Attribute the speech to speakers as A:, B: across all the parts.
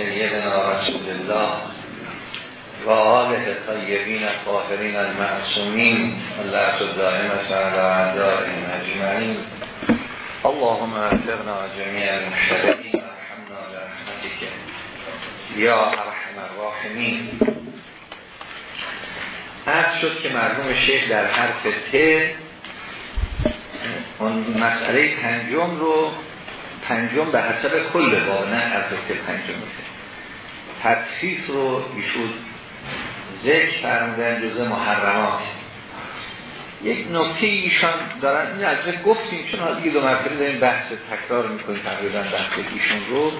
A: سیدنا رسول الله و آله طیبین الطاهرین المعصومین الله دائمت علی اعدائهم اجمعین. اللهم افرنا جميع المشترکین. ارحمنا برحمتك یا ارحم الراحمین. عرض شد که مرحوم شیخ در حرف ت اون مسئله پنجم رو پنجم به حسب کل باب نه البته پنجم میشه تطفیف رو ایشون ذکر فرمودن جزء محرمات. یک نکته ایشان دارن این از گفتیم چون حالا دو مرتبه داریم بحث تکرار می‌کنیم تقریبا بحث ایشون رو.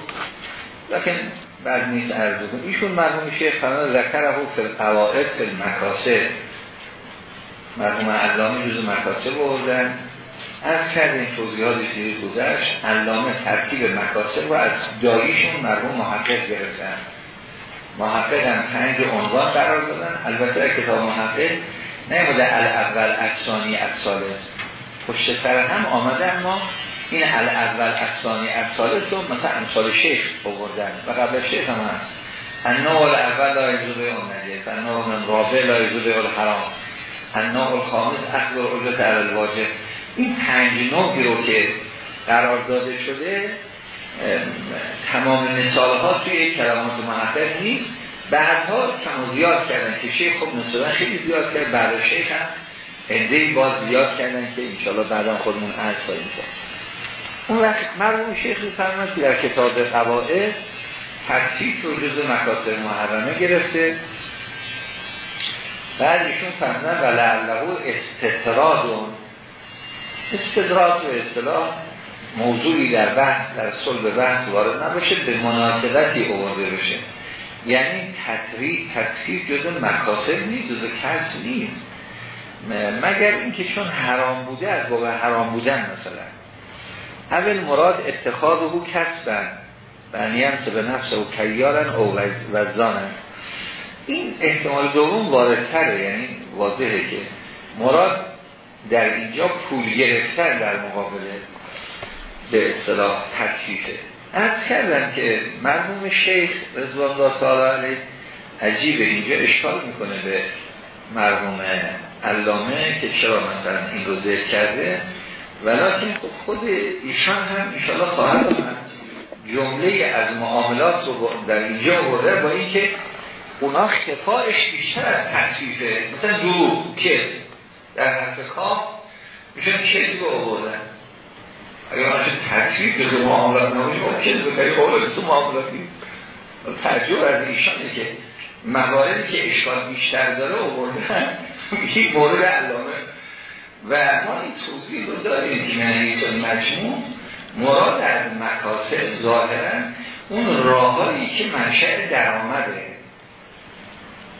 A: لیکن بعد نیست عرض کنیم ایشون مرحوم شیخ فرمان ذکره فی القواعد فی المکاسب مرحوم علامه جزء مکاسب بردن از کردیم توضیحات دیگه گذشت علامه ترکیب مکاسب رو از داییشون مرحوم محقق گرفتن. محقق هم پنج عنوان قرار دادن. البته در کتاب محقق نمیده الاول اکسانی اکسالس پشت سر هم آمده اما این الاول اکسانی اکسالس رو مثلا امثال شیخ بردن و قبل شیخ هم هست. النوع الاول لا یجوبه اون نجیس النوع رابع لا یجوبه الحرام النوع الخامس اخذ العجت علی الواجب. این پنج نوعی رو که قرار داده شده تمام مثال ها توی کلمات محقق نیست. بعدها کم زیاد کردن که شیخ خب نسبتا خیلی زیاد کرد بعد شیخ هم باز زیاد کردن که انشالله بعدا خودمون عرض خواهیم کرد. اون وقت مرموم شیخ میفرماد که در کتاب قواعد ترتیب رو جز مکاسب محرمه گرفته. بعد ایشون فرمودن و لعلهو استطرادون استدراج و اصطلاح موضوعی در بحث در صلب بحث وارد نباشه به مناسبتی آورده بشه. یعنی تطریق تطریق جز مکاسب نیست جز کس نیست. مگر اینکه چون حرام بوده از باب حرام بودن مثلا. اول مراد اتخاذ او کسبن. بنیانس به نفس او کیارن او وزانن. این احتمال دوم واردتره یعنی واضحه که مراد در اینجا پول گرفتن در مقابله به اصطلاح تکلیفه. از کردم که مرحوم شیخ رضوان الله تعالی علیه عجیب اینجا اشکال می‌کنه به مرحوم علامه که چرا مثلا این رو ذکر کرده. ولیکن خب خود ایشان هم ایشالا خواهد جمله از معاملات رو در اینجا برده با اینکه اونا خفایش بیشتر از تصویفه مثلا دروغ کس. در حرف خواب میشن کسی رو آوردن. اگر آنچه ترکیب جزو معاملات نباشه رو کاری قول جزو معاملات نیست ترجیب از ایشانه که مواردی که اشکال بیشتر داره آوردن یک مورد علامه. و ما این توضیح رو داریم که من مجموع مراد از مکاسب ظاهرا اون راهایی که منشأ درآمده.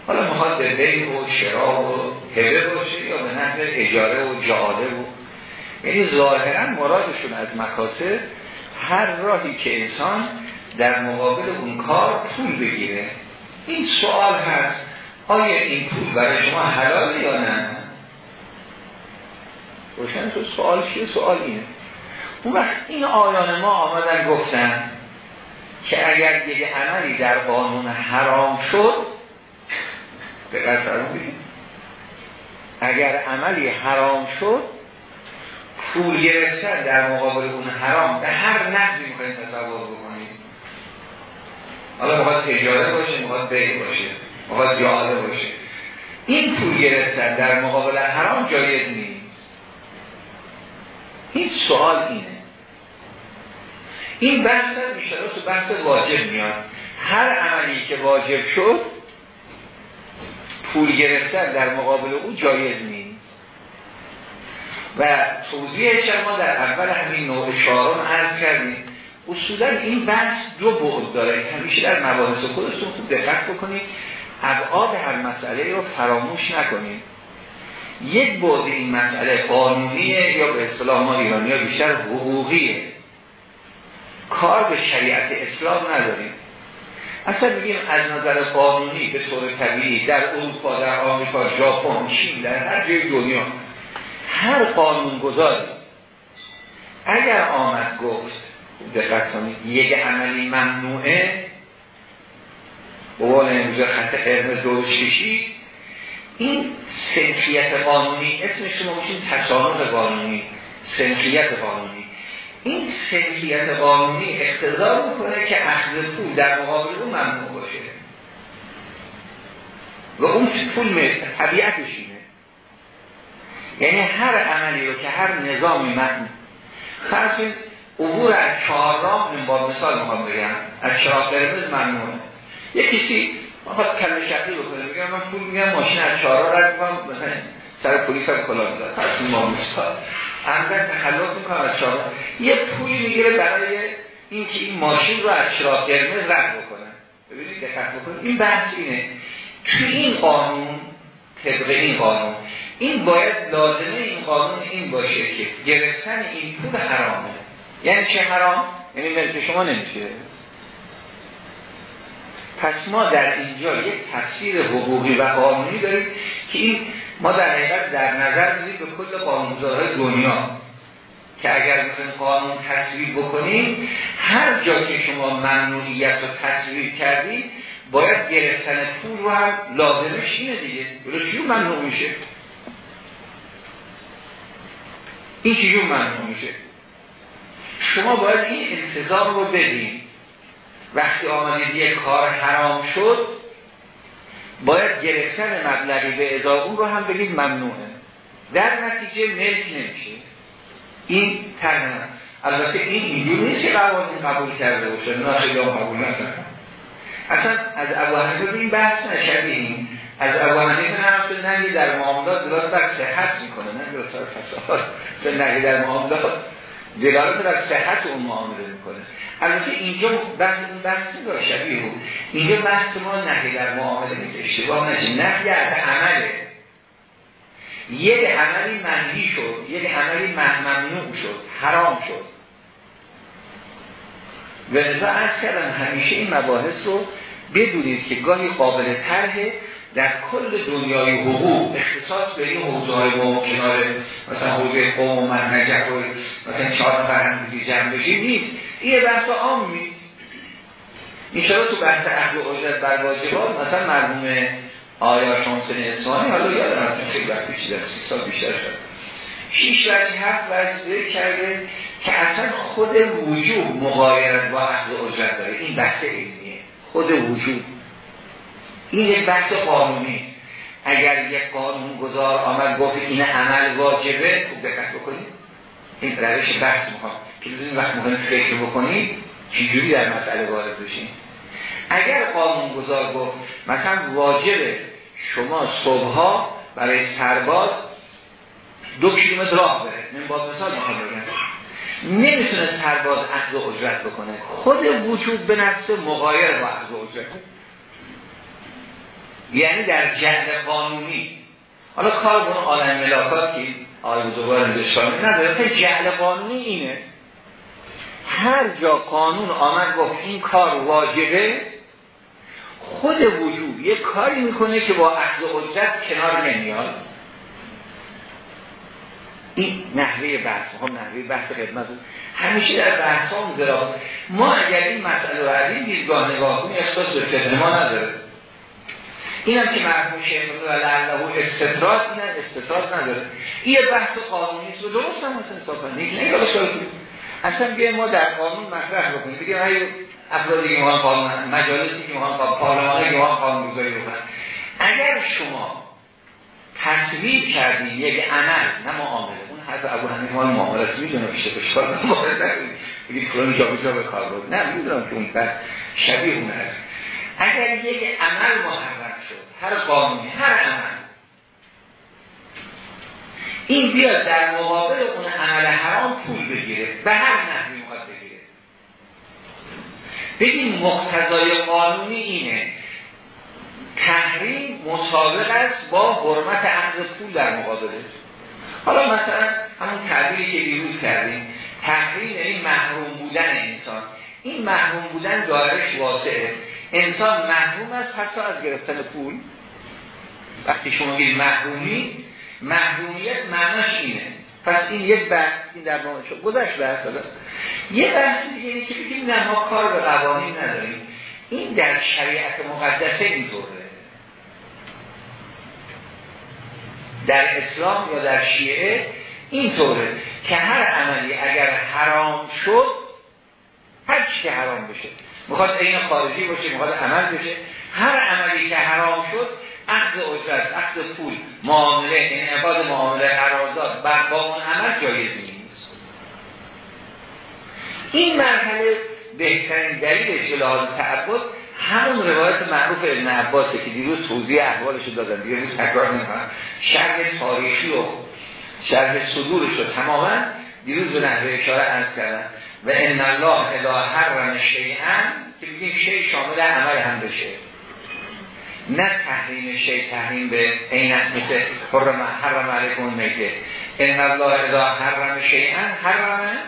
A: حالا مخواد به بی و شرا و هبه باشه یا به نحو اجاره و جاده و یعنی ظاهرا مرادشون از مکاسب هر راهی که انسان در مقابل اون کار پول بگیره. این سوال هست آیا این پول برای شما حلال یا نه؟ روشن تو سوال چیه؟ سوال اینه. اون وقت این آیان ما آمدن گفتن که اگر یک عملی در قانون حرام شد دقت فرمودید. اگر عملی حرام شد پول گرفتن در مقابل اون حرام به هر نحوی می‌خواید تصور بکنید. حالا می‌خواد تجاره باشه می‌خواد بی باشه می‌خواد جاده باشه. این پول گرفتن در مقابل حرام جایز نیست. این سوال اینه. این بحث میشه تو بحث واجب میاد. هر عملی که واجب شد پول گرفتن در مقابل او جایز نیست. و توضیح ما در اول همین نوع شاران عرض کردیم. اصولا این بحث دو بعد داره. همیشه در مباحث خودتون خوب دقت بکنید. ابعاد هر مسئله رو فراموش نکنید. یک بعد این مسئله قانونیه یا به اصطلاح ما ایرانی ها بیشتر حقوقیه. کار به شریعت اسلام نداریم. اصلا میگیم از نظر قانونی به طور طبیعی در اروپا در آمریکا ژاپن چین در هر جای دنیا هر قانون گذاری اگر آمد گفت دقت کنید یک عملی ممنوعه قوان امروز خط قرمز دو شیشی این سنخیت قانونی اسم شما میشین تصانف قانونی سنخیت قانونی. این سنخیت قانونی اقتضا می‌کنه که اخذ پول در مقابل اون ممنوع باشه. و اون پول طبیعتش یعنی هر عملی رو که هر نظامی من فرض عبور از چهار راه من با مثال می‌خوام بگم. از چهار قرمز ممنوعه. یه کسی می‌خواد کل شقی بکنه میگم من پول میگم ماشین از چهار راه رد کنم مثلا سر پلیس هم کلا می‌داد فرض ما مثال. عمدن تخلف می‌کنم از چهار یه پولی می‌گیره برای اینکه این ماشین رو از چهار قرمز رد بکنه. ببینید دقت بکنید. این بحث اینه. توی این قانون طبق این قانون این باید لازمه این قانون این باشه که گرفتن این پول حرامه. یعنی چه حرام؟ یعنی ملک شما نمیشه. پس ما در اینجا یک تفسیر حقوقی و قانونی داریم که این ما در حقیقت در نظر میدیم به کل قانونگذارهای دنیا که اگر می‌خوایم قانون تصویب بکنیم هر جا که شما ممنوعیت رو تصویب کردید باید گرفتن پول رو هم لازمش اینه دیگه. چیون ممنوع میشه. این چیون ممنوع میشه؟ شما باید این انتظام رو بدین. وقتی آمدید یک کار حرام شد باید گرفتن مبلغی به اضافه رو هم بگید ممنوعه. در نتیجه ملک نمیشه. این تنه البته این اینجور نیست که قوانین قبول کرده باشه. نه خیلی قبول نکردن اصلا از ابو حنیفه این بحث نشدیم. از ابو حنیفه نرفت نهی در معاملات درست بر صحت می‌کنه نه درست بر فساد نهی در معاملات. دلالت در صحت اون معامله می‌کنه. البته اینجا بحث این بحث داره؟ شبیه بود. اینجا بحث ما نهی در معامله نیست اشتباه نشه. نهی از عمله. یک عملی منهی شد یک عملی ممنوع شد حرام شد. و از کردم همیشه این مباحث رو بدونید که گاهی قابل طرحه در کل دنیای حقوق اختصاص به این حوزه های کنار مثلا حوزه قوم و منهجه و مثلا چهار نفر هم جمع بشید نیست. این بحث عام نیست. این تو بحث عقل و اجرت بر واجبات مثلا مرحوم آیا شانسن اسمانی حالا یادم خیلی وقت پیش در سی سال بیشتر شد. شیش وجه هفت وجه کرده که اصلا خود وجود مقایرت با عقل اجرت داره. این بحث علمیه. خود وجود. این یک بحث قانونی. اگر یک قانون گذار آمد گفت این عمل واجبه خوب دقت بکنید. این روش بحث می‌خوام. که این وقت مهم فکر بکنید چجوری در مسئله وارد بشین. اگر قانون گذار گفت مثلا واجبه شما صبحها برای سرباز دو کیلومتر راه بره. من باز مثال می‌خوام بگم. نمی‌تونه سرباز عقض اجرت بکنه. خود وجود به نفس مغایر با عقض اجرت یعنی در جهد قانونی. حالا کار بون عالم ملاکات که آقای بزرگوار نداره که جهل قانونی اینه. هر جا قانون آمد گفت این کار واجبه خود وجود یک کاری می‌کنه که با عقض اجرت کنار نمیاد. این نحوه بحث هم نحوه بحث خدمت همیشه در بحث هم ما اگر این مسئله رو از این دیدگاه نگاه کنیم احساس به ما نداره. این هم که مرحوم شیخ و لعله استطراد این هم استطراد نداره. این بحث قانونی است و درست هم مثل انصافا نه اصلا بیایم ما در قانون مطرح بکنیم. بگیم های افرادی که مهم قانون مجالسی که مهم پارلمانی که مهم قانون گذاری بکنن. اگر شما تصویر کردیم یک عمل نه معامله اون حرف ابو حنیفه مال معامله است می‌دونه پیش فشار بگید فلان جا به کار بود. نه می‌دونم که اون شبیه اون هست اگر یک عمل محرم شد هر قانونی هر عمل این بیاد در مقابل اون عمل حرام پول بگیره به هر نحوی می‌خواد بگیره. بگیم مقتضای قانونی اینه. تحریم مسابق است با حرمت عقض پول در مقابله حالا مثلا همون تعبیری که دیروز کردیم. تحریم یعنی محروم بودن انسان. این محروم بودن دارش واسعه. انسان محروم است حتی از گرفتن پول. وقتی شما گید محرومی محرومیت معناش اینه. پس این یک بحث این در نامه شد. گذشت بحث داده یه بحث دیگه اینه که بگیم نه ما کار به قوانین نداریم. این در شریعت مقدسه اینطوره. در اسلام یا در شیعه اینطوره که هر عملی اگر حرام شد هر حرام بشه. می‌خواد این خارجی باشه می‌خواد عمل بشه. هر عملی که حرام شد اخذ اجرت اخذ پول. معامله انعقاد معامله قرارداد با اون عمل جایز نیست. این مرحله بهترین دلیل جلال تعبد همون روایت معروف ابن عباسه که دیروز توضیح احوالش دادن. دیگه روز تکرار نمی‌کنم. شرح تاریخی و شرح صدورش رو تماما دیروز به نحوه اشاره از کردن و ان الله اذا حرم شیئا که بگیم شیء شامل عمل هم بشه. نه تحریم شیء تحریم به عینت مثل حرم حرم علیکم میگه ان الله اذا حرم شیئا حرم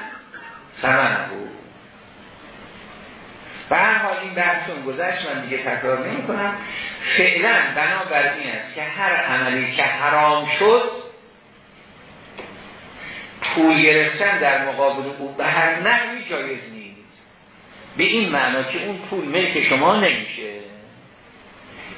A: ثمنه به هر حال این بحثون گذشت من دیگه تکرار نمی کنم فعلا بنابر این است که هر عملی که حرام شد پول گرفتن در مقابل او به هر نحوی جایز نیست. به این معنا که اون پول ملک شما نمیشه.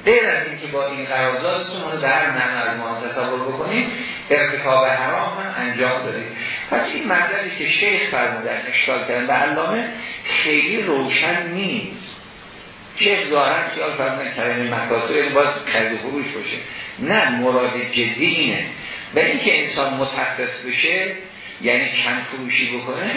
A: غیر از اینکه با این قراردادتون رو در نمه از ما تصور بکنیم ارتکاب حرام هم انجام داریم پس این مطلبی که شیخ فرمودن اشکال کردن به علامه خیلی روشن نیست. شیخ ظاهرا خیال فرمودن کلمه مکاسب باز خرید فروش باشه. نه مراد جدی اینه. به اینکه انسان متخصص بشه یعنی کم فروشی بکنه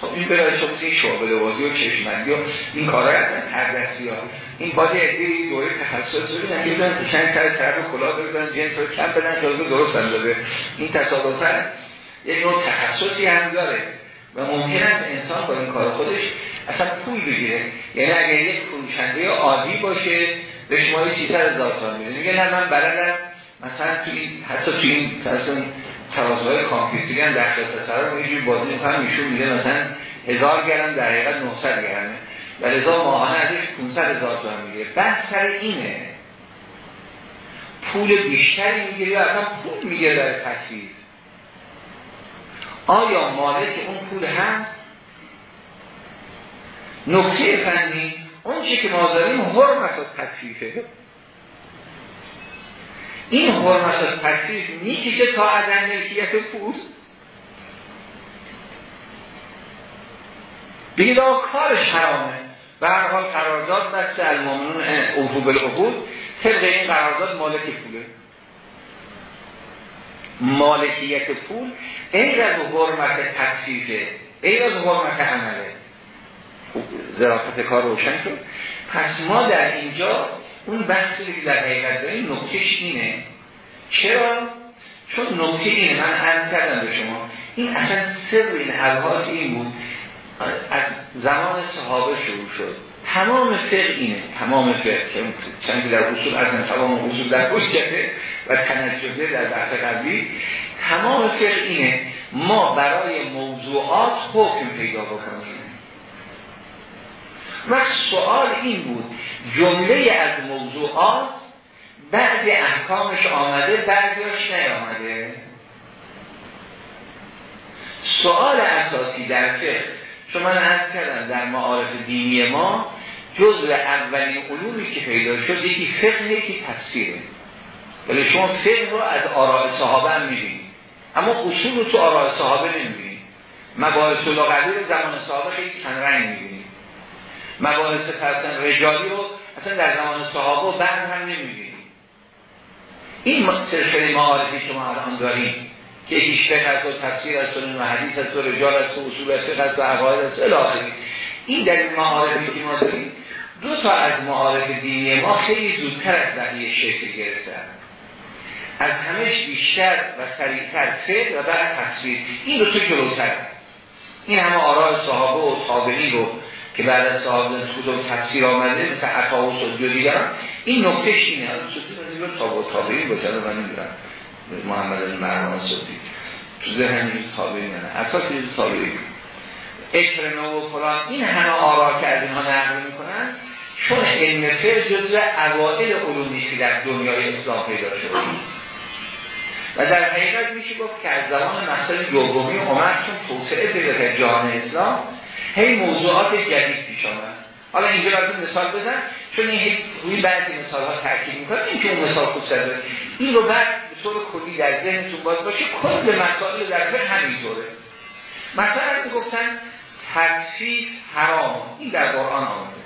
A: خب این برای این شعبه لوازی و چشمندی و این کارهای هستن هر دستی ها این باید ادهی دوره تخصص بودن که بدن چند سر طرف کلا بزن جنس رو کم بدن که درست اندازه. این تصادفا یه نوع تخصصی هم داره و ممکن است انسان با این کار خودش اصلا پول بگیره. یعنی اگر یک فروشنده عادی باشه به شما یه هزار تومان میده. میگه نه من بلدم مثلا توی حتی توی این ترازهای کامپیوتری هم در سر رو یه بازی می‌کنم ایشون میده مثلا هزار گرم در حقیقت 900 گرمه. و لذا ماهانه ازش 500 هزار تومن میگه بحث سر اینه پول بیشتری می‌گیره یا اصلا پول می‌گیره در تصویر آیا مالک اون پول هم نکته فنی اون چی که ما داریم حرمت و تصویفه این حرمت از تصریف می‌کشه تا عدم ملکیت پول. بگید آقا کارش حرامه. به هر حال قرارداد بسته المومنون اوفو بالعقود طبق این قرارداد مالک پوله. مالکیت پول این از حرمت تصریفه این از حرمت عمله. زرافت کار روشن شد. پس ما در اینجا اون بحثی که در حقیقت داریم نکتهش اینه. چرا؟ چون نکته اینه. من عرض کردم به شما. این اصلا سر این الهاز این بود. از زمان صحابه شروع شد. تمام فقه اینه. تمام فقه. چند در اصول از تمام اصول در گوشته و تنجزه در بحث قبلی. تمام فقه اینه. ما برای موضوعات حکم پیدا بکنیم. و سوال این بود. جمله از موضوعات بعضی احکامش آمده بعضیاش نیامده. سوال اساسی در فقه چون من عرض کردم در معارف دینی ما جزء اولین علومی که پیدا شد یکی فقه یکی تفسیره. ولی شما فقه رو از آراء صحابه هم می‌بینید. اما اصول رو تو آراء صحابه نمی‌بینید. مباحث لغوی زمان صحابه خیلی رنگ می‌بینید. مباحث فرسن رجالی رو اصلا در زمان صحابه و بعد هم نمی‌بینید این سلسله معارفی که ما الان داریم که یکیش فقه است و تفسیر است و حدیث است و رجال است و اصول فقه است و عقاید است الاخری این در این معارفی که ما داریم دو تا از معارف دینی ما خیلی زودتر از بقیه شکل گرفتن. از همش بیشتر و سریعتر فقه و بعد تفسیر. این دو تا جلوتر. این همه آراء صحابه و تابعی رو که بعد از صحابه کتب تفسیر آمده مثل عطا و سجد و این نکته اینه حالا سجد از تابع و تابعی باشه من نمی‌دونم. محمد علی مرمان صدی تو ذهن این تابعی نه اساس این تابعی اکرمه و فلان این همه آرا که از اینها نقل می‌کنن چون علم فقه جزء اوائل علومی که در دنیای اسلام پیدا شد و در حقیقت میشه گفت که از زمان مثلا دومی عمر چون توسعه پیدا کرد اسلام هی موضوعات جدید پیش آمد. حالا اینجا لازم مثال بزن چون این روی بعضی مثال ها ترکیب می‌کنه این که مثال خوب زده. این رو بعد به طور کلی در ذهنتون باز باشه کل مسائل در فقه همینطوره. مثلا گفتن تکفیف حرام این در قرآن آمده.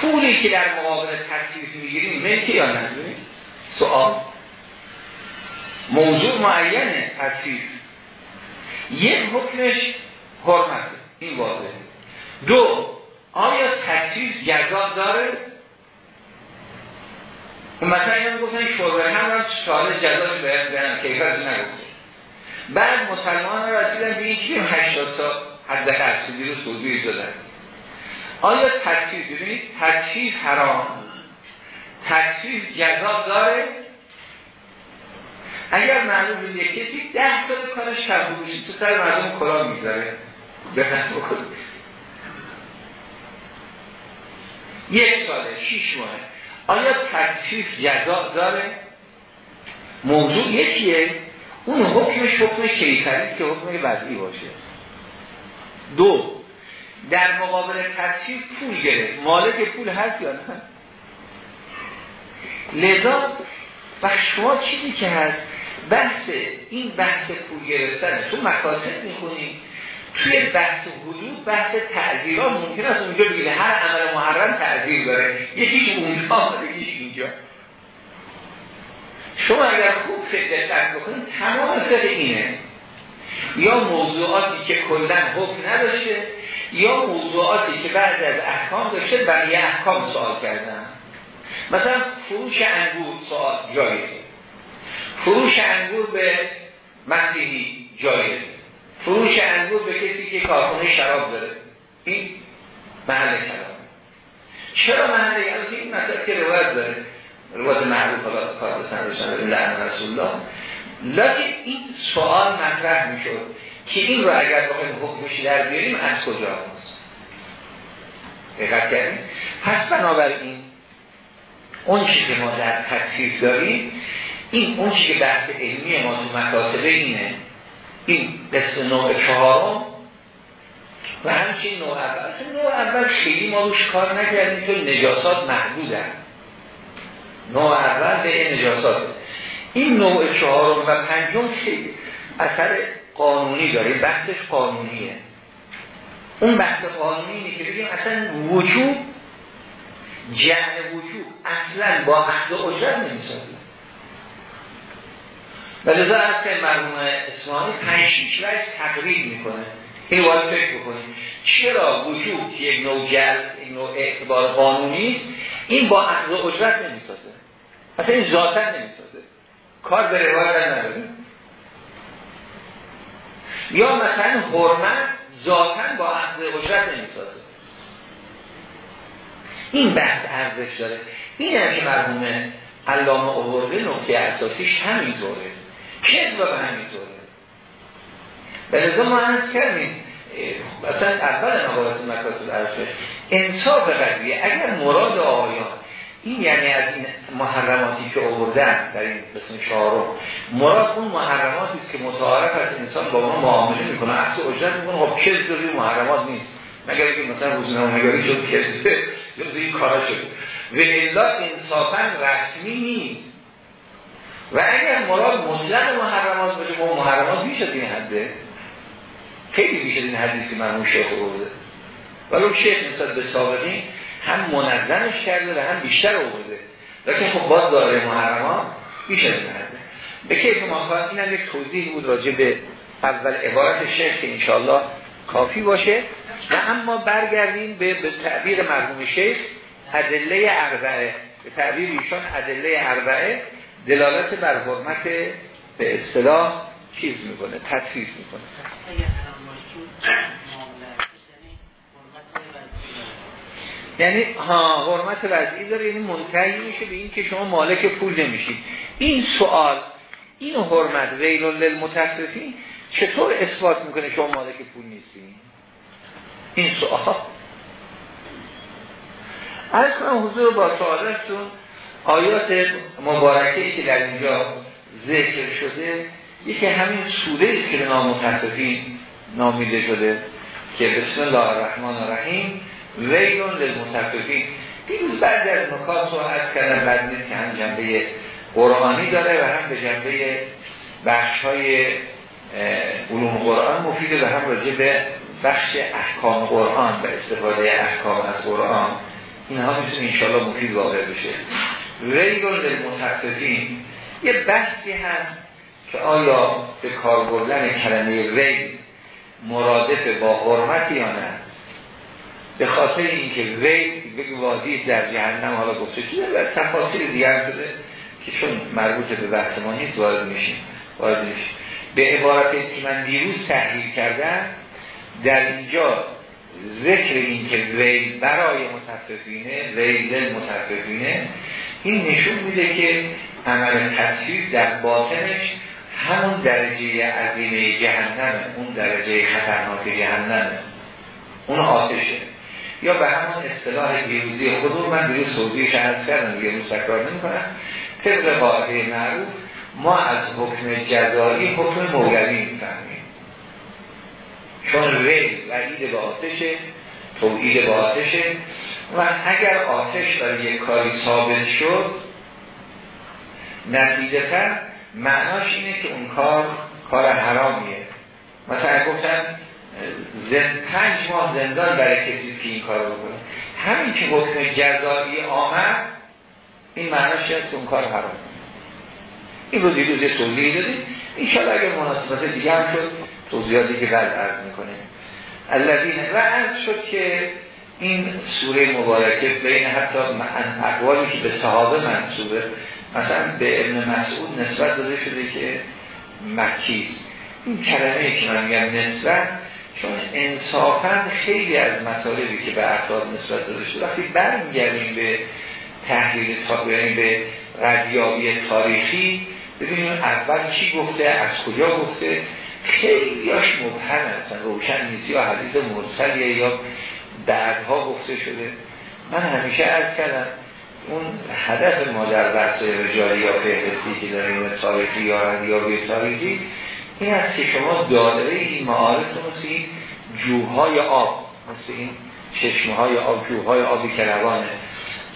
A: پولی که در مقابل تکفیف می‌گیریم ملکی یا نه؟ سوال. موضوع معینه تکفیف یک حکمش حرمت این واضحه. دو آیا تکفیف جزا داره؟ مثلا این گفتن شوربه هم را سوال جزاش باید برن کیفت نگفته بعد مسلمان را رسیدن به این که 80 تا حد خرسیدی رو توضیح دادن. آیا تکفیف ببینید تکفیف حرام تکفیف جزا داره؟ اگر معلوم یک کسی ده سال کارش کبوشی تو سر مردم کلا می‌ذاره بخند بکنید یک ساله شیش ماه آیا تکفیف جزا داره؟ موضوع یکیه. اون حکمش حکم کیفری که حکم وضعی باشه. دو در مقابل تکفیف پول گرفت. مالک پول هست یا نه؟ لذا و شما چیزی که هست بحث این بحث پول گرفتن تو مکاسب می‌خونیم توی بحث حدود بحث تعذیرها ممکن است اونجا بگیره هر عمل محرم تعذیر داره. یکیش اونجا یکیش اینجا. شما اگر خوب فکر دقت بکنید تمام فقه اینه. یا موضوعاتی که کلا حکم نداشته یا موضوعاتی که بعد از احکام داشته بقیه احکام سوال کردن. مثلا فروش انگور سوال جایزه. فروش انگور به مسیحی جایزه. فروش انگور به کسی که کارخونه شراب داره. این محل کلام چرا محل؟ کلام این مثلا که روایت داره. روایت معروف حالا کار بسن لعن رسول الله. لیکن این سوال مطرح می‌شد که این رو اگر بخوایم حکمش در بیاریم از کجا؟ هست دقت کردیم. پس بنابراین اون چیزی که ما در تکفیف داریم این اون چیزی که بحث علمی ما تو مکاتبه اینه این قسم نوع چهارم. و همچین نوع اول. نوع اول خیلی ما روش کار نکردیم چون نجاسات محدودن. نوع اول به نجاسات. این نوع چهارم و پنجم خیلی اثر قانونی داره بحثش قانونیه. اون بحث قانونی که بگیم اصلا وجود جهن وجود اصلا با عقد اجرت نمی‌سازه. و لذا از که مرموم اسمانی پنج شیش تقریب می‌کنه. این باید فکر بکنیم. چرا وجود یک نوع جل یک نوع اعتبار قانونی است؟ این با عقد اجرت نمی‌سازه. اصلا این ذاتا نمی‌سازه. کار به روایت نداریم یا مثلا حرمت ذاتا با عقد اجرت نمی‌سازه. این بحث ارزش داره. این هم که مرحوم علامه آورده نقطه اساسیش همینطوره. کذب به همینطوره. به لذا ما عرض کردیم. مثلا اول مقالات مکاسب ارزش انصاف قضیه. اگر مراد آیان این یعنی از این محرماتی که آوردن در این قسم چهارم مراد اون محرماتی است که متعارف از انسان با ما معامله می‌کنه. عکس اجرت می‌کنه. خب روی محرمات نیست. مگر اینکه مثلا روزنامه نگاری شد کذب یا این کارا شد و الا انصافا رسمی نیست. و اگر مراد مطلق محرمات باشه با محرمات از این حده خیلی بیش این حدیثی مرمون شیخ آورده. ولو شیخ نسبت به سابقین هم منظمش کرده و هم بیشتر آورده. لیکن خب باز داره محرمات بیش از این حده به کیف ما این هم یک توضیح بود راجع به اول عبارت شیخ که انشاءالله کافی باشه. و اما برگردیم به, به تعبیر مرحوم شیخ ادله اربعه. به تعبیر ایشان ادله اربعه. دلالت بر حرمت به اصطلاح چیز می‌کنه تطفیف می‌کنه. یعنی ها حرمت وضعی داره یعنی منتهی میشه به این که شما مالک پول نمیشید. این سوال این حرمت ویل للمتصرفین چطور اثبات می‌کنه شما مالک پول نیستین این سوال. از کنم حضور با سوالتون آیات مبارکه که در اینجا ذکر شده یکی همین سوره است که به نام متحفین نامیده شده که بسم الله الرحمن الرحیم ویلون للمتفقین. دیروز بعد از نکات رو از کردن بعد نیست که هم جنبه قرآنی داره و هم به جنبه بخش های علوم قرآن مفیده و هم راجع به بخش احکام قرآن و استفاده احکام از قرآن. اینها می‌تونه انشاءالله مفید واقع بشه. ویلون للمتفقین یه بحثی هست که آیا به کار بردن کلمه ویل مرادف با حرمت یا نه؟ به خاطر اینکه ویل بگی وادی در جهنم حالا گفته شده و تفاصیل دیگر شده که چون مربوط به بحث ما نیست وارد میشیم وارد میشیم. به عبارت که من دیروز تحلیل کردم در اینجا ذکر این که ویل برای متفقینه ویل متفقینه این نشون میده که عمل تصویر در باطنش همون درجه عظیمه جهنم اون درجه خطرناک جهنم. اون آتشه. یا به همون اصطلاح دیروزی خودمون من دیروز توضیحش عرض کردم دیگه روز تکرار نمی کنم طبق قاعده معروف ما از حکم جزایی حکم مولوی می‌فهمیم. چون وی وعید به آتشه توعید به آتشه و اگر آتش برای یک کاری ثابت شد نتیجه معناش اینه که اون کار کار حرامیه. مثلا گفتن زن پنج ماه زندان برای کسی که این کار بکنه. همین که حکم جزایی آمد این معناش که اون کار حرام. این رو دیروز یه توضیحی دادیم. اینشالا اگر مناسبت دیگه هم شد توضیحاتی که بعد عرض می‌کنه الذین و عرض شد که این سوره مبارکه بین حتی اقوالی که به صحابه منصوبه مثلا به ابن مسعود نسبت داده شده که مکی. این کلمه که من میگم نسبت چون انصافا خیلی از مطالبی که به افراد نسبت داده شده وقتی برمیگردیم به تحلیل یعنی به ردیابی تاریخی ببینیم اول چی گفته از کجا گفته. خیلی هاش مبهم هستن روشن نیستی یا حدیث مرسلیه یا بعدها گفته شده. من همیشه از کردم اون هدف ما در بحث رجالی یا فهرستی که داریم تاریخی یا ردیابی تاریخی این است که شما دادره این معارف مثل این جوهای آب مثل این چشمه های آب جوهای آبی که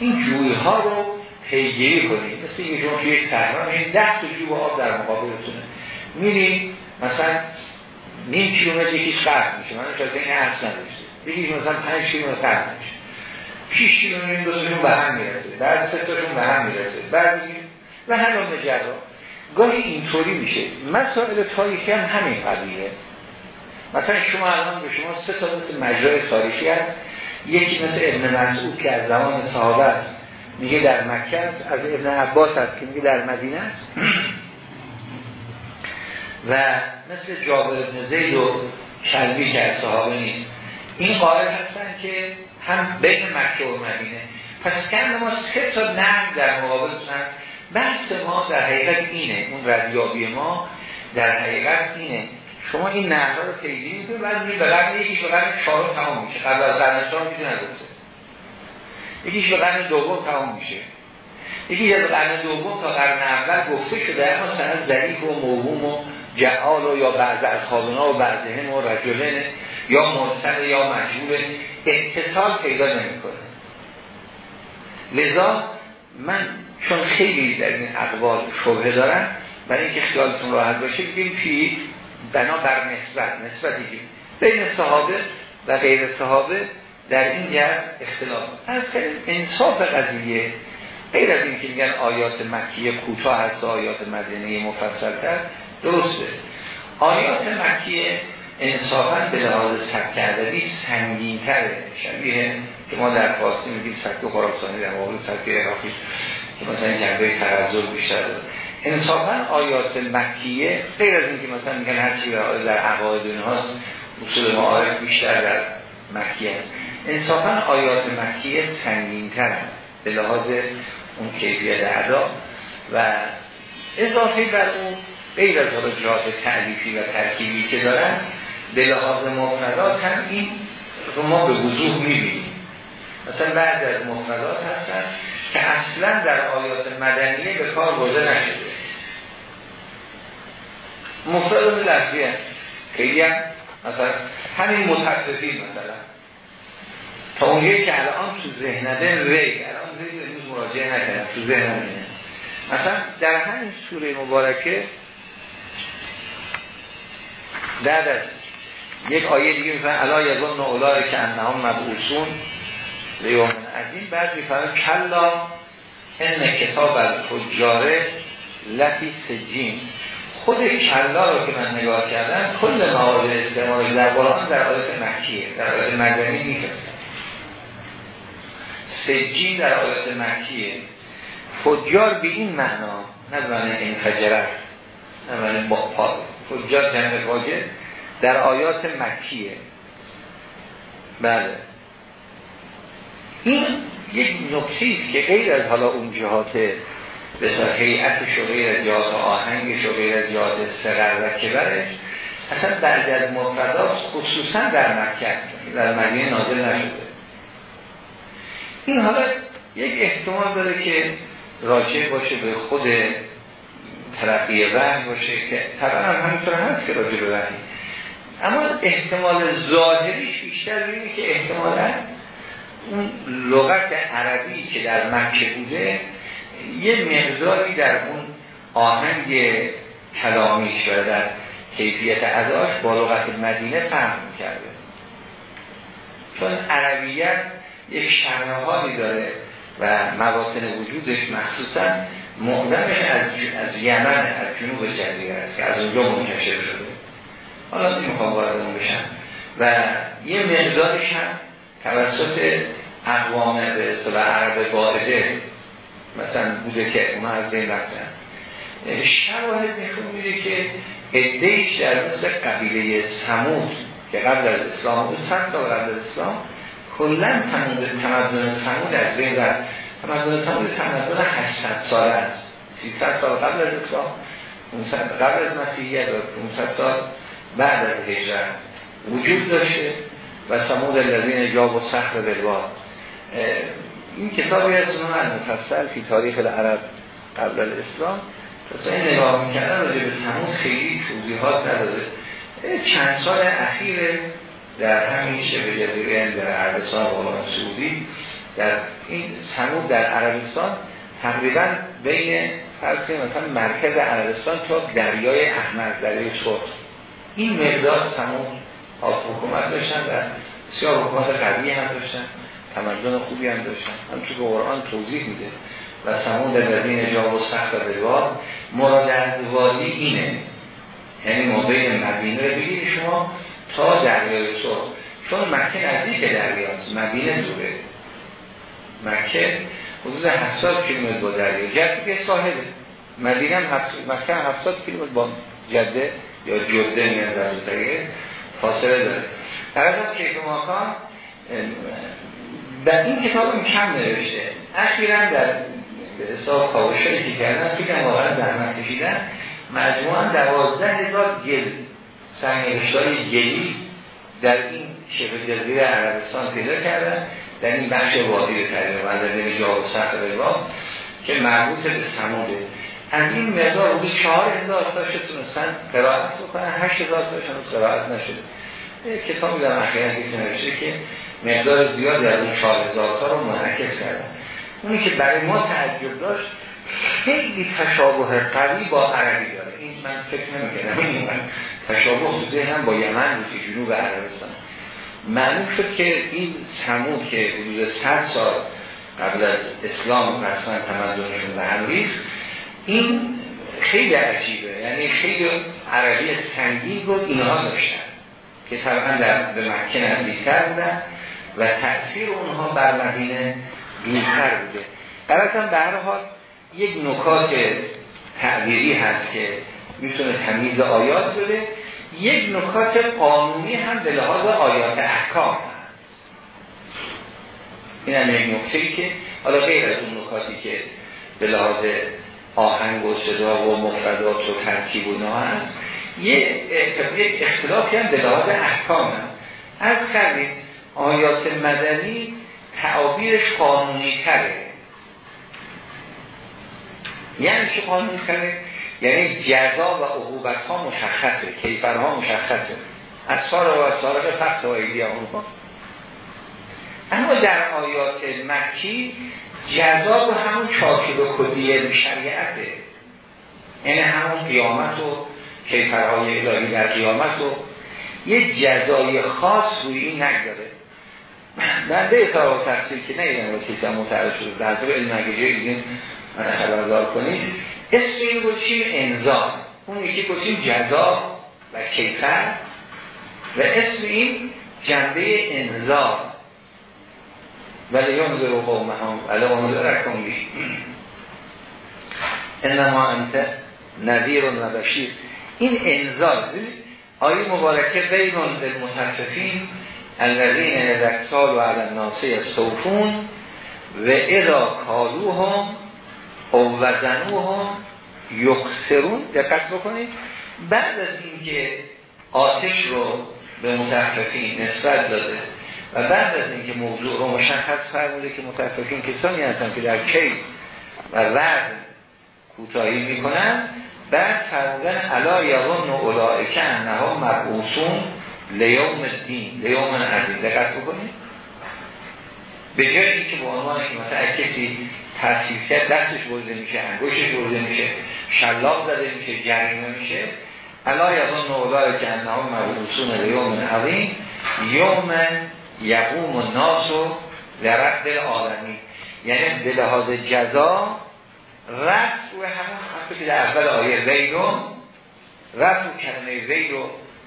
A: این جویها رو پیگیری کنید. مثل اینکه شما توی صحرا این ده تا جوب آب در مقابلتونه. میرین مثلا نیم کیلومتر یکیش قرد میشه. من از این عرض نداشته یکیش مثلا پنج کیلومتر قرد میشه. پیش کیلومتر این دوستشون به هم می‌رسه. بعد سه تاشون به هم می‌رسه. بعد و هر جرا گاهی اینطوری میشه. مسائل تاریخی هم همین قضیه. مثلا شما الان به شما سه تا مثل مجرای تاریخی هست. یکی مثل ابن مسعود که از زمان صحابه است. میگه در مکه است. از ابن عباس است که میگه در مدینه است. و مثل جابر ابن زید و کلبی که از صحابه نیست. این قائل هستن که هم بین مکه و مدینه. پس کم ما سه تا نقل در مقابل هست. بحث ما در حقیقت اینه. اون ردیابی ما در حقیقت اینه. شما این نهرها رو پیگیری می‌کنید بعد می به قرن یکیش به قرن چهارم تمام میشه. قبل از قرن چهارم کسی نگفته. یکیش به قرن دوم تمام میشه. یکی از قرن دوم تا قرن اول گفته شده اما سند ضعیف و موهوم و جعال و یا بعض از خوابنا و بعض هم و رجلن. یا مرسل یا مجبور اتصال پیدا نمی‌کنه. لذا من چون خیلی در این اقوال شبه دارم برای اینکه خیالتون راحت باشه بگیم پی بنا بر نسبت نسبتی که بین صحابه و غیر صحابه در این جهت اختلاف. از انصاف قضیه غیر از اینکه میگن آیات مکیه کوتاه هست آیات مدینه مفصل تر درسته. آیات مکیه انصافا به لحاظ سبک ادبی سنگین تره شبیه که ما در فارسی میگیم سبک خراسانی در مقابل سبک عراقی که مثلا جنبه ترزل بیشتر داره. انصافا آیات مکیه غیر از اینکه مثلا میگن هر چی در عقاید هاست اصول معارف بیشتر در مکیه است. انصافا آیات مکیه سنگین تر به لحاظ اون کیفیت ادا و اضافه بر اون غیر از جهات تعلیفی و ترکیبی که دارن به لحاظ مفردات هم این رو ما به وضوح می‌بینیم. مثلا بعد از مفردات هستن که اصلا در آیات مدنیه به کار برده نشده. مفردات لفظی هم خیلی هم مثلا همین متفقین مثلا. تا اونجایی که الان تو ذهنده ری الان ری امروز مراجعه نکردم تو ذهنم مثلا در همین سوره مبارکه بعد از یک آیه دیگه میفرن الا یظن اولای که انهم مبعوثون لیوم عظیم بعد میفرن کلا ان کتاب الفجاره لفی سجین. خود کلا رو که من نگاه کردم کل موارد استعمال در قرآن در آیات مکیه در آیات مدنی نیست. سجین در آیات مکیه. فجار به این معنا نه معنی این خجرت نه معنی فجار جمع واجه در آیات مکیه. بله. این یک نکته که غیر از حالا اون جهات به حیعتش و غیر از آهنگش و غیر از جهات سقر و کبرش اصلا بعد از مفردات خصوصا در مکه در مدینه نازل نشده. این حالا یک احتمال داره که راجع باشه به خود ترقی وحی باشه که طبعا هم همینطور هست که راجع به وحی. اما احتمال ظاهریش بیشتر اینه که احتمالا اون لغت عربی که در مکه بوده یه مقداری در اون آهنگ کلامیش و در کیفیت ازاش با لغت مدینه فهم کرده چون عربیت یک شرحالی داره و مواطن وجودش مخصوصا معظمش از, از یمن از جنوب جزیره است که از اونجا منتشر شده. حالا نمی‌خوام وارد اون و یه مقدارش هم توسط اقوام به اصطلاح عرب واحده مثلا بوده که اونا از این رفتن. شواهد نشون میده که ادهیش در مثل قبیله سمود که قبل از اسلام بود صد سال قبل از اسلام کلا تمدن سمود از بین رفت. تمدن سمود تمدن 800 ساله است. 300 سال قبل از اسلام قبل از مسیحیت و 500 سال بعد از هجرت وجود داشته و سمود الذین جاب و سخر بلوار این کتابی از من مفصل فی تاریخ العرب قبل الاسلام. تا این نگاه می‌کردن راجع به سمود خیلی توضیحات نداده. چند سال اخیر در همین شبه جزیره در عربستان و سعودی در این سمود در عربستان تقریبا بین فرض مثلا مرکز عربستان تا دریای احمر دریای سرخ این مقدار سمود حکومت داشتن و بسیار حکومت قوی هم داشتن تمدن خوبی هم داشتن. همچون که قرآن توضیح میده. و سمود در جا و سخت بلوار مراد از وادی اینه. یعنی موقع مدینه رو بگیری شما تا دریای سرخ چون مکه نزدیک دریاست مدینه دوره. مکه حدود 70 کیلومتر با دریا. جدی که ساحله مدینه هم مکه 70 کیلومتر با جده یا جده میان در فاصله داره. در از کیف ماکان در این کتاب هم کم نوشته. اخیرا در حساب کاوشایی که کردن فکرم واقعا زحمت کشیدن مجموعا دوازده هزار گل سنگشتای گلی در این شبه جزیره عربستان پیدا کردن. در این بخش وادی تقریبا این جا و سخت که مربوط به سموده. از این مقدار حدود چهار هزار تاشو تونستن قرائت بکنن هشت هزار تاشون قرائت نشده. کتابی در اخیرا کسی نوشته که مقدار زیادی از اون چهار هزار تا رو منعکس کردن. اونی که برای ما تعجب داشت خیلی تشابه قوی با عربی داره. این من فکر نمی‌کنم این من تشابه خصوصی هم با یمن بود جنوب عربستان. معلوم شد که این سمود که حدود 100 سال قبل از اسلام رسما تمدنشون به هم ریخت این خیلی عجیبه. یعنی خیلی عربی سنگین رو اینها داشتن که طبعا در به مکه نزدیکتر بودن و تأثیر اونها بر مدینه دورتر بوده. هم به هر حال یک نکات تعبیری هست که می‌تونه تمیز آیات بده. یک نکات قانونی هم به لحاظ آیات احکام هست. این هم یک نکته که حالا غیر از اون نکاتی که به لحاظ آهنگ و صدا و مفردات و ترکیب و هست. یک اختلافی هم به لحاظ احکام هست. از کردیم آیات مدنی تعابیرش قانونی تره. یعنی چه قانونی تره؟ یعنی جزا و عقوبت ها مشخصه کیفرها مشخصه. از سال و سارق فقط و ایدی اونها اما در آیات مکی جزا و همون چاکل و کلیه شریعته یعنی همون قیامت و کیفرهای الهی در قیامت و یه جزای خاص روی این نگذاره. بنده اطلاع تفصیل که نیدم رو کسی هم متعرض شده. در حضب علم اگه جایی خبردار کنید. اسم این گوشیم انزال اون یکی گوشیم جزا و کیفر. و اسم این جنبه انزال ولی ینظر قومهم ولی انظرکم بی انما انت نذیر و بشیر. این انزال آیه مبارکه بین المتففین الذین اذکتال و علی ناسه صوفون و اذا کالوهم او وزنوهم یخسرون. دقت بکنید. بعد از اینکه آتش رو به متففین نسبت داده و بعد از اینکه موضوع رو مشخص فرموده که متفقین کسانی هستن که در کی و وزن کوتاهی می‌کنن بعد فرمودن علا یظن اولائک انها مبعوثون لیوم الدین لیوم عظیم دقت بکنید. به جای اینکه به عنوان که مثلا کسی تحصیل کرد دستش برده میشه انگوشش برده میشه شلاق زده میشه جریمه میشه. علا یظن اولائک انها مبعوثون لیوم عظیم یوم یقوم و ناس و لرد آدمی. یعنی به جزا رفت و همون حتی که در اول آیه ویلون رفت و کلمه ویل و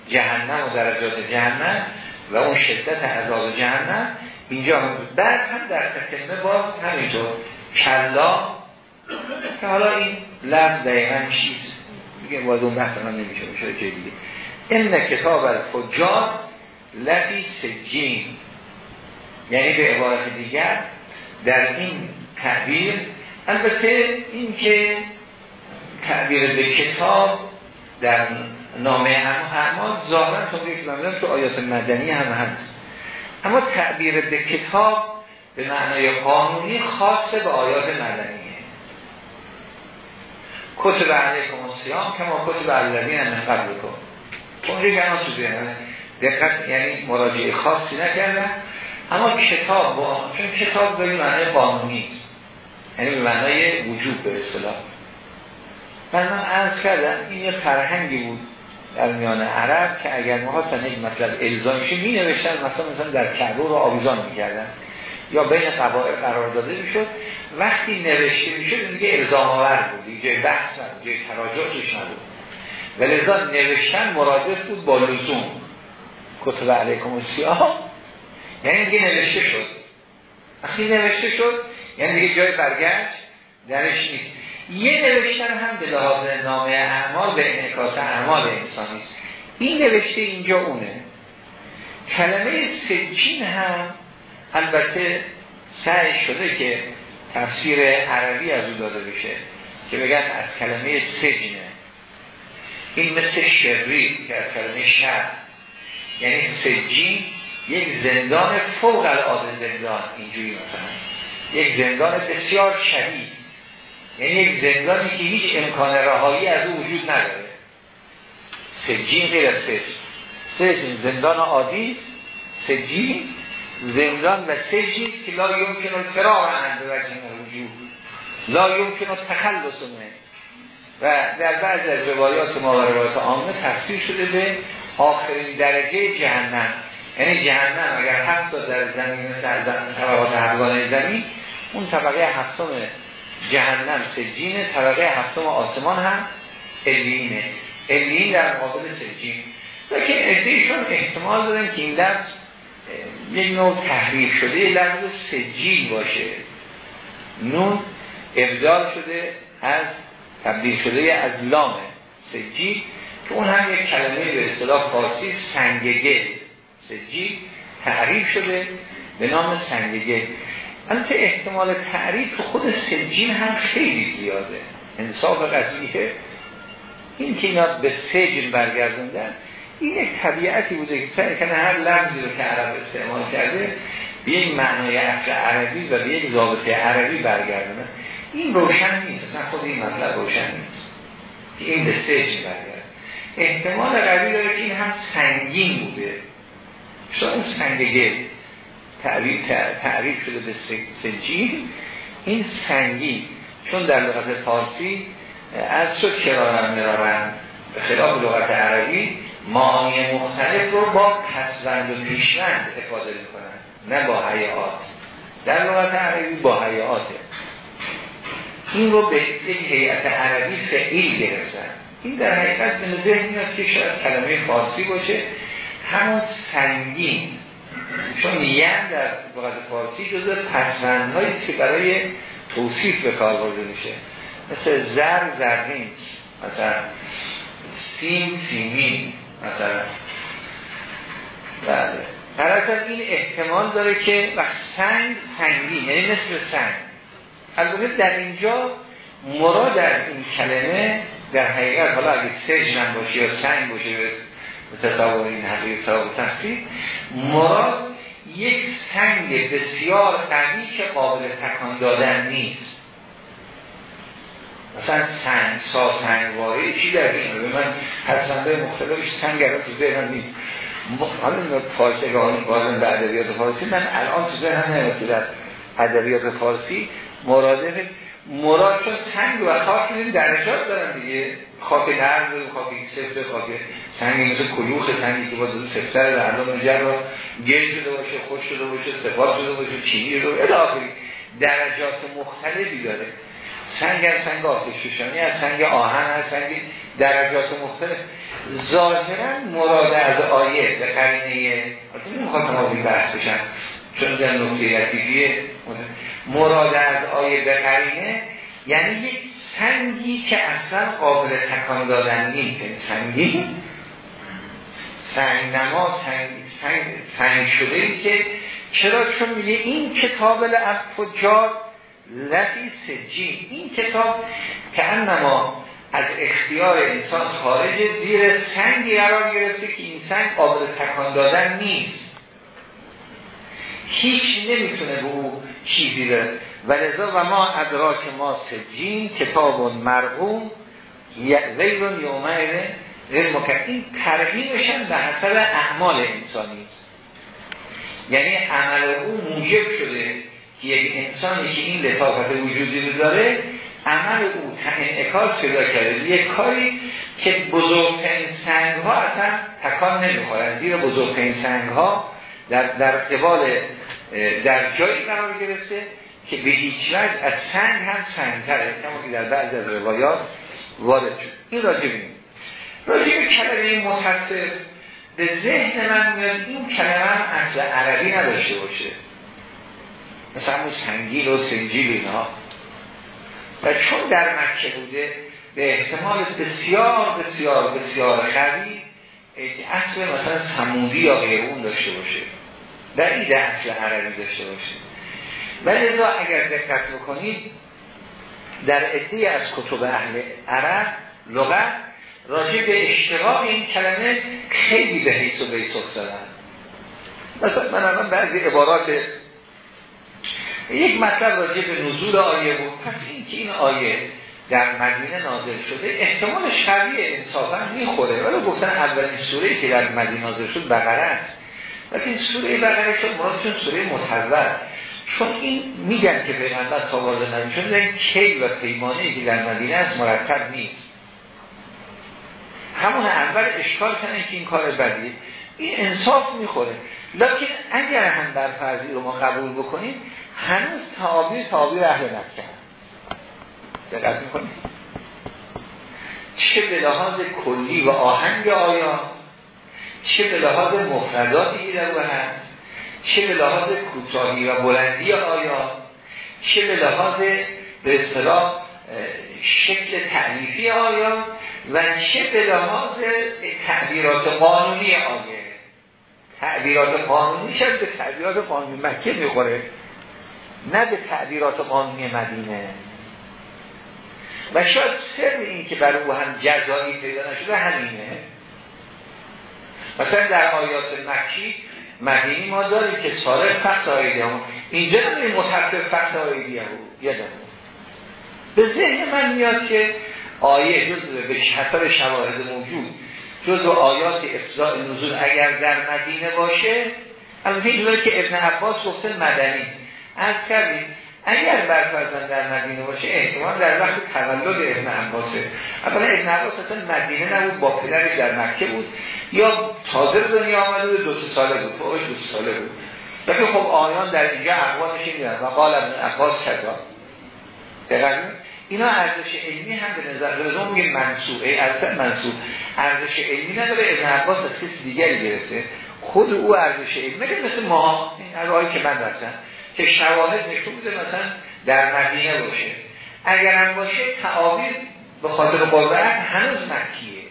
A: جهنم و درجات جهنم و اون شدت عذاب جهنم. اینجا هم بعد هم در تکلمه باز همینطور. کلا که حالا این لفظ دقیقا چیست؟ میگه باز اون بحث من نمیشه میشه جای دیگه این کتاب الفجار لفی سجین. یعنی به عبارت دیگر در این تعبیر البته این که تعبیر به کتاب در نامه اعمال ظاهرا تا که تو آیات مدنی هم هست. اما تعبیر به کتاب به معنای قانونی خاص به آیات مدنیه. کتب علیکم السیام کما کتب الذین قبلکم. اونجا گنا تو دقت یعنی مراجعه خاصی نکردن. اما کتاب با چون کتاب به معنای قانونی است. یعنی به معنای وجود به اصطلاح. من من عرض کردم این یه فرهنگی بود در میان عرب که اگر محاستن یک مطلب الزام میشه می نوشتن مثلا مثلا در کعبه رو آویزان می‌کردن. یا بین قبائل قرار داده می‌شد. وقتی نوشته می‌شد دیگه الزام آور بود. دیگه بحث نبود دیگه تراجع توش نبود ولذا نوشتن مرادف بود با لزوم. کتب علیکم السیاه یعنی دیگه نوشته شد. وقتی نوشته شد یعنی دیگه جای برگشت درش نیست. یه نوشتن هم به لحاظ نامه اعمال به انعکاس اعمال انسانی است این نوشته اینجا اونه. کلمه سجین هم البته سعی شده که تفسیر عربی از او داده بشه که بگن از کلمه سجنه. این مثل شریر که از کلمه شر. یعنی سجین یک زندان فوق العاده زندان اینجوری مثلا. یک زندان بسیار شدید. یعنی یک زندانی که هیچ امکان رهایی از او وجود نداره. سجین غیر از سجین زندان عادی سجین زندان و سجین که لا یمکن الفرار عن به وجه وجود لا یمکن تخلص منه. و در بعض از روایات ما و روایات عامه تفسیر شده به آخرین درجه جهنم. یعنی جهنم اگر هفت در زمین مثل طبقات هفتگانه زمین اون طبقه هفتم جهنم سجین طبقه هفتم آسمان هم الینه الین در مقابل سجین. و که ادهشون احتمال دارن که این لفظ یک نوع تحریف شده لفظ سجین باشه. نون ابدال شده از تبدیل شده از لام سجین که اون هم یک کلمه به اصطلاح فارسی سنگگه. سجی تعریف شده به نام سنگگه البته احتمال تعریف خود سجین هم خیلی زیاده. انصاف قضیه این که اینا به سجن برگردوندن این یک طبیعتی بوده که سعی کنه هر لفظی رو که عرب استعمال کرده به یک معنای اصل عربی و به یک ضابطه عربی برگردونه این روشن نیست. نه خود این مطلب روشن نیست. که این به سجن برگرد احتمال قوی داره که این هم سنگین بوده. شاید اون سنگ تعریف تعریف شده به سجین این سنگی چون در لغت فارسی از شد کرارن مرارن به خلاف لغت عربی معانی مختلف رو با پسوند و پیشوند افاده می‌کنن نه با حیات. در لغت عربی با حیاته این رو به یک هیئت عربی فعیل گرفتن. این در حقیقت به میاد که شاید کلمه فارسی باشه. همون سنگین. چون یم در لغت فارسی جزء پسوندهایی که برای توصیف به کار برده میشه. مثل زر زرین مثلا سیم سیمین مثلا. بله. این احتمال داره که و سنگ سنگین یعنی مثل سنگ. البته در اینجا مراد از این کلمه در حقیقت حالا اگه سجن باشه یا سنگ باشه تصور این حقیقت تصور تحصیل مراد یک سنگ بسیار قوی که قابل تکان دادن نیست. مثلا سنگ سا سنگ واره چی در به من هر سنده مختلفش سنگ الان تو ذهنم نیست. حالا فارسگان بازن به ادبیات فارسی من الان تو ذهنم نمیاد در ادبیات فارسی مرادف مراد چون سنگ و خاک این درجات دارن دیگه. خاک نرم و خاک سفت خاک سنگ مثل کلوخ سنگی که با دو سفتر در علام جر را گل شده باشه خوش شده باشه سفاد شده باشه چینی رو الاخری درجات مختلفی داره. سنگ از سنگ آتش شوشانی از سنگ آهن از سنگ درجات مختلف. ظاهرا مراد از آیه به قرینه نمی‌خواستم آبی بحث بشن چون در نقطه لطیفیه. مراد از آیه به قرینه یعنی یک سنگی که اصلا قابل تکان دادن نیست. یعنی سنگی؟ سنگ نما سنگ, سنگ, سنگ شده ای که چرا؟ چون میگه این کتاب الفجار لفی سجین. این کتاب که انما از اختیار انسان خارج زیر سنگی قرار گرفته که این سنگ قابل تکان دادن نیست. هیچ نمی‌تونه به او چیزی و لذا و ما ادراک ما سجین کتاب مرغوم ویلون یومه غیر مکرد این ترغیبشن به حسب اعمال انسانی است یعنی عمل او موجب شده که یک انسانی که این لطافت وجودی رو داره عمل او انعکاس پیدا کرده. یک کاری که بزرگترین سنگ ها اصلا تکان نمی‌خورن زیر بزرگترین سنگ ها در, در قبال در جایی قرار گرفته که به هیچ وجه از سنگ هم سنگتره کما که در بعض از روایات وارد شد. این راجع بینیم راجع به کلمه متصف به ذهن من میاد این کلمه هم اصل عربی نداشته باشه. مثلا اون سنگیل و سنجیل اینها. و چون در مکه بوده به احتمال بسیار بسیار بسیار قوی اصل مثلا سمودی یا غیرون داشته باشه. بعید اصل عربی داشته باشه ولی اگر دقت بکنید در عده از کتب اهل عرب لغت راجع به اشتراک این کلمه خیلی به حیث و بیت زدن مثلا من الان بعضی عبارات یک مطلب راجع به نزول آیه بود. پس این که این آیه در مدینه نازل شده احتمال شبیه انصافا می‌خوره. ولی گفتن اولین سوره که در مدینه نازل شد بقره است. ولی سوره بقره شد مراد چون سوره متحول چون این میگن که پیغمبر تا وارد مدینه چون این کی و پیمانه که در مدینه است مرتب نیست. همون اول اشکال کنن که این کار بدیه. این انصاف می‌خوره. لیکن اگر هم در فرضی رو ما قبول بکنیم هنوز تعابیر تعابیر اهل مکه دقت می‌کنیم چه به کلی و آهنگ آیا چه به لحاظ مفرداتی در هست چه به لحاظ کوتاهی و بلندی آیا چه به لحاظ به اصطلاح شکل تعریفی آیا و چه به لحاظ تعبیرات قانونی آیه تعبیرات قانونی شد به تعبیرات قانونی. مکه می‌خوره؟ نه به تعبیرات قانونی مدینه. و شاید سر این که برای او هم جزایی پیدا نشده همینه. مثلا در آیات مکی مدینی ما داریم که سارق فقط هم اینجا نمید متحقق فقط آیدی هم یادم به ذهن من میاد که آیه جز به حسب شواهد موجود جز آیات افضاء نزول اگر در مدینه باشه البته اینجوری که ابن عباس گفته مدنی. از کردیم اگر برفرزن در مدینه باشه احتمال در وقت تولد ابن عباسه. اولا ابن عباس اصلا مدینه نبود با پدرش در مکه بود. یا تازه دنیا آمده بود دو ساله بود. فوقش دو ساله بود. لیکن خب آیان در اینجا اقوالش این و قال ابن عباس کذا. دقیقا اینا ارزش علمی هم به نظر رضا میگه منصوب. ای اصلا منصوب. ارزش علمی نداره. ابن عباس از کسی دیگری گرفته. خود او ارزش علمی. مثل ما. این راهی که من رفتم. که شواهد نشون بوده مثلا در مدینه باشه. اگر هم باشه تعابیر به خاطر قربت هنوز مکیه.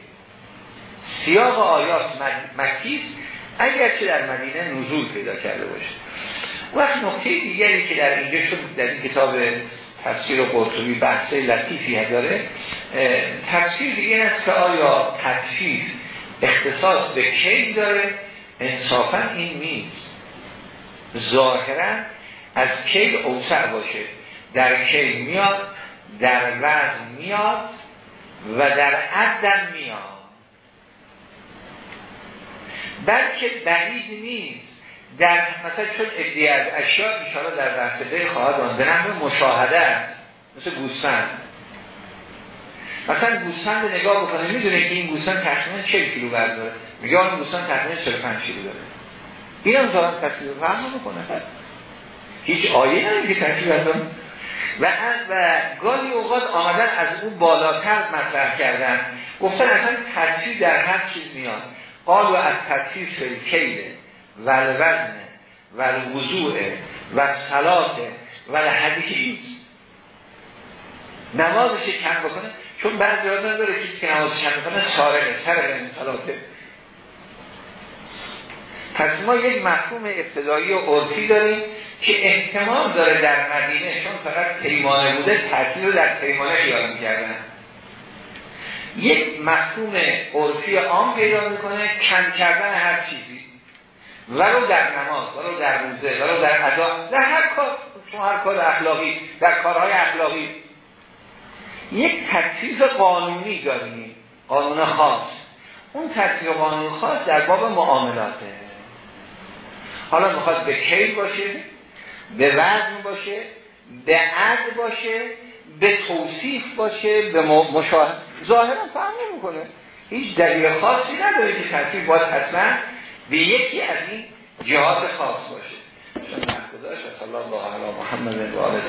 A: سیاق آیات مکیست اگر که در مدینه نزول پیدا کرده باشه. وقت نقطه دیگری که در اینجا شد در این کتاب تفسیر قرطبی بحثه لطیفی داره تفسیر دیگه است که آیا تفسیر اختصاص به کی داره؟ انصافا این نیست. ظاهرا از کی اوسع باشه؟ در کی میاد؟ در وزن میاد؟ و در عدن میاد؟ بلکه بعید نیست. در مثلا چون ادیه از اشیاء اشاره در بحث به خواهد آن به نحو مشاهده است. مثل گوسفند. مثلا گوسفند نگاه بکنه می‌دونه که این گوسفند تقریبا 40 کیلو وزن داره میگه اون گوسفند تقریبا 45 کیلو داره. این هم ظاهر تصویر فهم می‌کنه هیچ آیه نداره که تصویر از و از و گاهی اوقات آمدن از اون بالاتر مطرح کردن. گفتن اصلا تصویر در هر چیز میاد. قال و از شد کیله و الوزن و الوضوع و صلات و الحدیث نمازش کم بکنه چون بعضی آدم داره کسی که نمازش کم بکنه سارقه سرقه این صلاته. پس ما یک مفهوم ابتدایی و عرفی داریم که احتمال داره در مدینه چون فقط پیمانه بوده تاثیر رو در پیمانه خیال می‌کردن. یک مفهوم عرفی عام پیدا می‌کنه کم کردن هر چیزی. ولو در نماز ولو در روزه ولو در ادا در هر کار شما هر کار اخلاقی در کارهای اخلاقی. یک ترتیب قانونی داریم قانون خاص. اون ترتیب قانون خاص در باب معاملاته. حالا می‌خواد به کیل باشه به وزن باشه به عد باشه به توصیف باشه به مشاهد ظاهرا فهم نمی‌کنه. هیچ دلیل خاصی نداره که ترتیب باید حتما به یکی از این جهات خاص باشه. الله محمد و آله